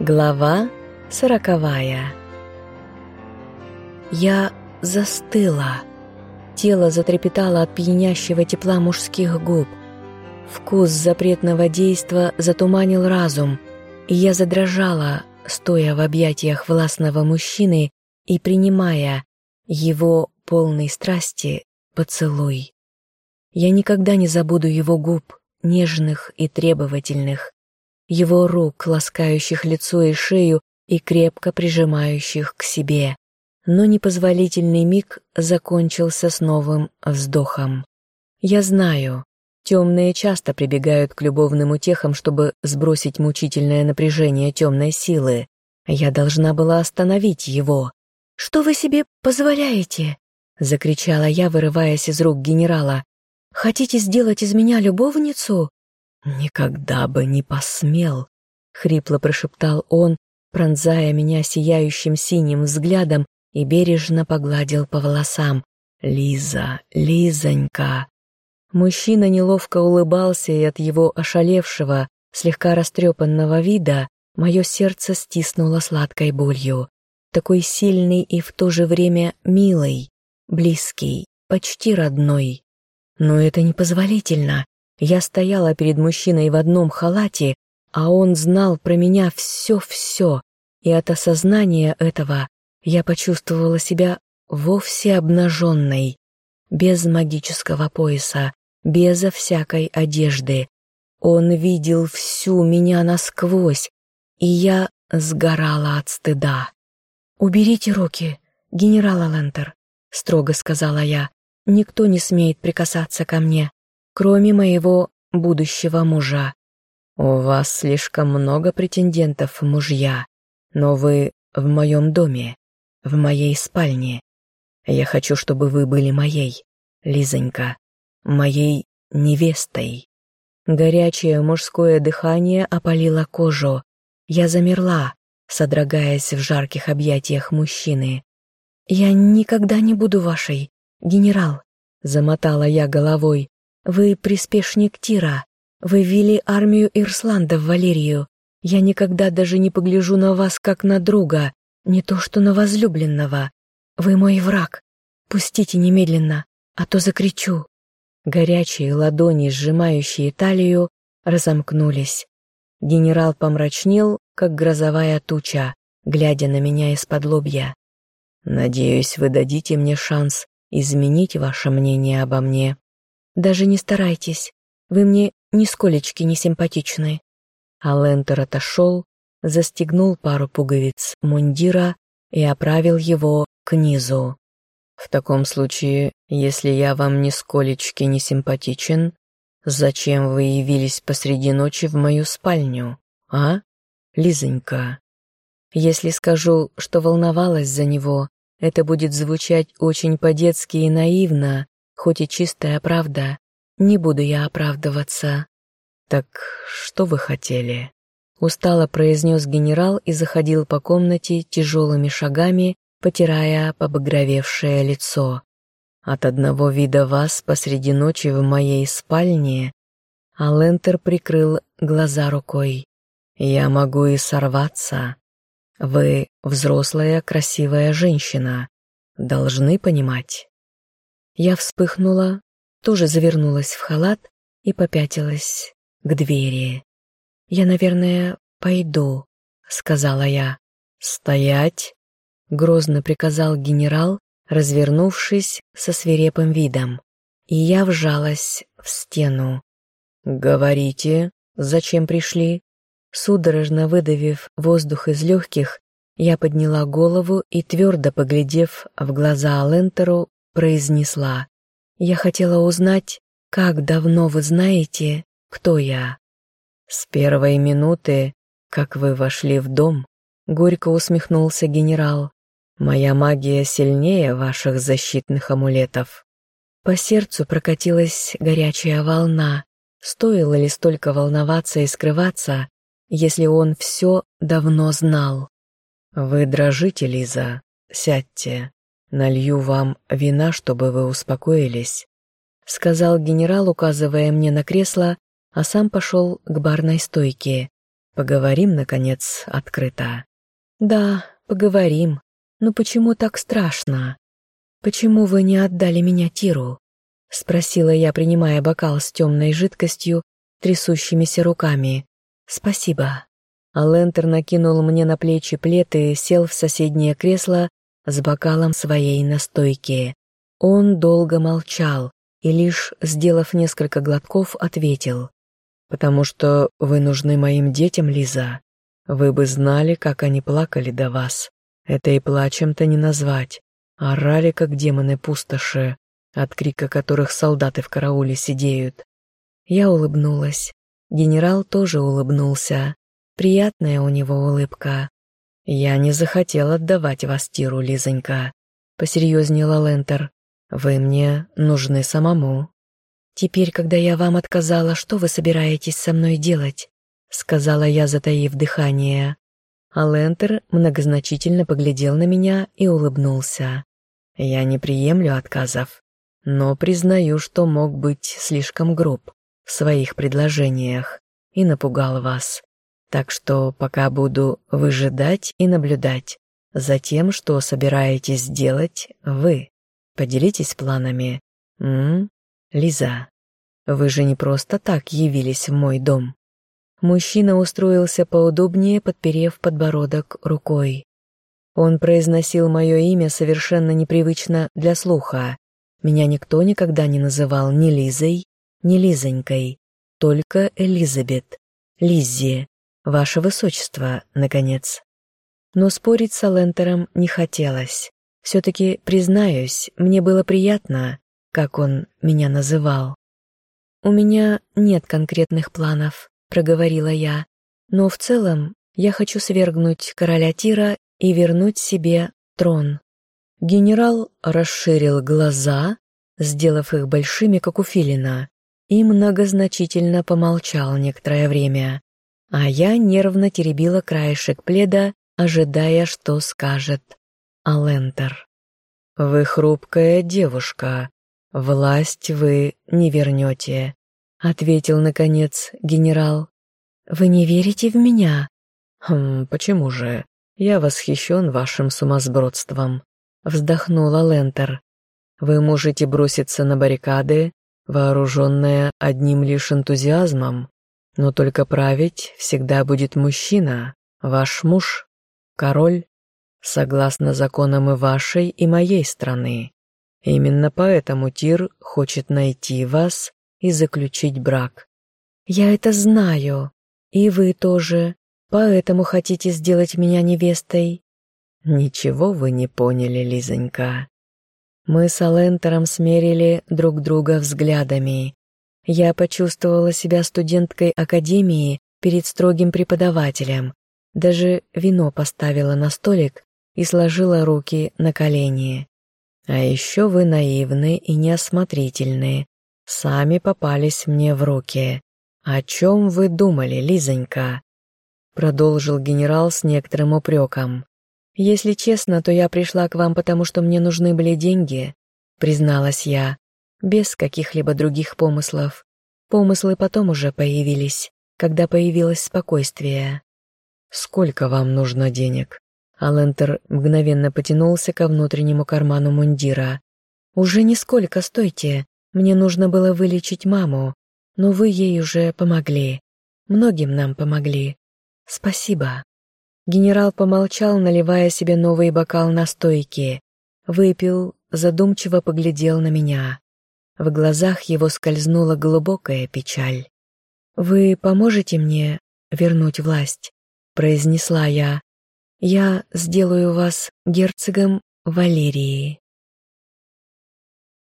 Глава сороковая Я застыла. Тело затрепетало от пьянящего тепла мужских губ. Вкус запретного действа затуманил разум, и я задрожала, стоя в объятиях властного мужчины и принимая его полный страсти поцелуй. Я никогда не забуду его губ, нежных и требовательных, его рук, ласкающих лицо и шею и крепко прижимающих к себе. Но непозволительный миг закончился с новым вздохом. Я знаю, темные часто прибегают к любовным утехам, чтобы сбросить мучительное напряжение темной силы. Я должна была остановить его. «Что вы себе позволяете?» — закричала я, вырываясь из рук генерала. «Хотите сделать из меня любовницу? «Никогда бы не посмел», — хрипло прошептал он, пронзая меня сияющим синим взглядом и бережно погладил по волосам. «Лиза, Лизонька!» Мужчина неловко улыбался, и от его ошалевшего, слегка растрепанного вида мое сердце стиснуло сладкой болью. Такой сильный и в то же время милый, близкий, почти родной. Но это непозволительно. Я стояла перед мужчиной в одном халате, а он знал про меня все-все, и от осознания этого я почувствовала себя вовсе обнаженной, без магического пояса, безо всякой одежды. Он видел всю меня насквозь, и я сгорала от стыда. «Уберите руки, генерал Алентер», — строго сказала я. «Никто не смеет прикасаться ко мне кроме моего будущего мужа. У вас слишком много претендентов, мужья, но вы в моем доме, в моей спальне. Я хочу, чтобы вы были моей, Лизонька, моей невестой. Горячее мужское дыхание опалило кожу. Я замерла, содрогаясь в жарких объятиях мужчины. «Я никогда не буду вашей, генерал», — замотала я головой. Вы приспешник Тира. Вы вели армию Ирсланда в Валерию. Я никогда даже не погляжу на вас как на друга, не то что на возлюбленного. Вы мой враг. Пустите немедленно, а то закричу». Горячие ладони, сжимающие талию, разомкнулись. Генерал помрачнел, как грозовая туча, глядя на меня из-под лобья. «Надеюсь, вы дадите мне шанс изменить ваше мнение обо мне», даже не старайтесь, вы мне нисколечки не симпатичны». Алентер отошел, застегнул пару пуговиц мундира и оправил его к низу. «В таком случае, если я вам нисколечки не симпатичен, зачем вы явились посреди ночи в мою спальню, а, Лизонька?» Если скажу, что волновалась за него, это будет звучать очень по-детски и наивно, хоть и чистая правда, не буду я оправдываться. Так что вы хотели? Устало произнес генерал и заходил по комнате тяжелыми шагами, потирая побагровевшее лицо. От одного вида вас посреди ночи в моей спальне Алентер прикрыл глаза рукой. «Я могу и сорваться. Вы взрослая, красивая женщина. Должны понимать». Я вспыхнула, тоже завернулась в халат и попятилась к двери. «Я, наверное, пойду», — сказала я. «Стоять!» — грозно приказал генерал, развернувшись со свирепым видом. И я вжалась в стену. «Говорите, зачем пришли?» Судорожно выдавив воздух из легких, я подняла голову и, твердо поглядев в глаза Алентеру, произнесла. «Я хотела узнать, как давно вы знаете, кто я?» «С первой минуты, как вы вошли в дом», — горько усмехнулся генерал. «Моя магия сильнее ваших защитных амулетов». По сердцу прокатилась горячая волна. Стоило ли столько волноваться и скрываться, если он все давно знал? «Вы дрожите, Лиза. Сядьте». «Налью вам вина, чтобы вы успокоились», — сказал генерал, указывая мне на кресло, а сам пошел к барной стойке. Поговорим, наконец, открыто. Да, поговорим. Но почему так страшно? Почему вы не отдали меня Тиру? Спросила я, принимая бокал с темной жидкостью, трясущимися руками. Спасибо. А Лентер накинул мне на плечи плед и сел в соседнее кресло с бокалом своей настойки. Он долго молчал и лишь, сделав несколько глотков, ответил. «Потому что вы нужны моим детям, Лиза. Вы бы знали, как они плакали до вас. Это и плачем-то не назвать. Орали, как демоны пустоши, от крика которых солдаты в карауле сидеют». Я улыбнулась. Генерал тоже улыбнулся. Приятная у него улыбка. «Я не захотел отдавать вас Тиру, Лизонька», — посерьезнела Лентер. «Вы мне нужны самому». «Теперь, когда я вам отказала, что вы собираетесь со мной делать?» — сказала я, затаив дыхание. А Лентер многозначительно поглядел на меня и улыбнулся. «Я не приемлю отказов, но признаю, что мог быть слишком груб в своих предложениях и напугал вас. Так что пока буду выжидать и наблюдать за тем, что собираетесь делать вы. Поделитесь планами. М? Лиза, вы же не просто так явились в мой дом. Мужчина устроился поудобнее, подперев подбородок рукой. Он произносил мое имя совершенно непривычно для слуха. Меня никто никогда не называл ни Лизой, ни Лизонькой, только Элизабет, Лиззи. Ваше Высочество, наконец. Но спорить с Алентером не хотелось. Все-таки, признаюсь, мне было приятно, как он меня называл. «У меня нет конкретных планов», — проговорила я, «но в целом я хочу свергнуть короля Тира и вернуть себе трон». Генерал расширил глаза, сделав их большими, как у филина, и многозначительно помолчал некоторое время а я нервно теребила краешек пледа, ожидая, что скажет Алентер. «Вы хрупкая девушка. Власть вы не вернете», — ответил, наконец, генерал. «Вы не верите в меня?» «Хм, почему же? Я восхищен вашим сумасбродством», — вздохнул Алентер. «Вы можете броситься на баррикады, вооруженная одним лишь энтузиазмом, но только править всегда будет мужчина, ваш муж, король, согласно законам и вашей, и моей страны. Именно поэтому Тир хочет найти вас и заключить брак. Я это знаю, и вы тоже, поэтому хотите сделать меня невестой. Ничего вы не поняли, Лизонька. Мы с Алентером смерили друг друга взглядами, я почувствовала себя студенткой академии перед строгим преподавателем. Даже вино поставила на столик и сложила руки на колени. А еще вы наивны и неосмотрительны. Сами попались мне в руки. О чем вы думали, Лизонька? Продолжил генерал с некоторым упреком. Если честно, то я пришла к вам, потому что мне нужны были деньги, призналась я без каких-либо других помыслов. Помыслы потом уже появились, когда появилось спокойствие. «Сколько вам нужно денег?» Алентер мгновенно потянулся ко внутреннему карману мундира. «Уже нисколько, стойте. Мне нужно было вылечить маму, но вы ей уже помогли. Многим нам помогли. Спасибо». Генерал помолчал, наливая себе новый бокал настойки. Выпил, задумчиво поглядел на меня. В глазах его скользнула глубокая печаль. «Вы поможете мне вернуть власть?» — произнесла я. «Я сделаю вас герцогом Валерии».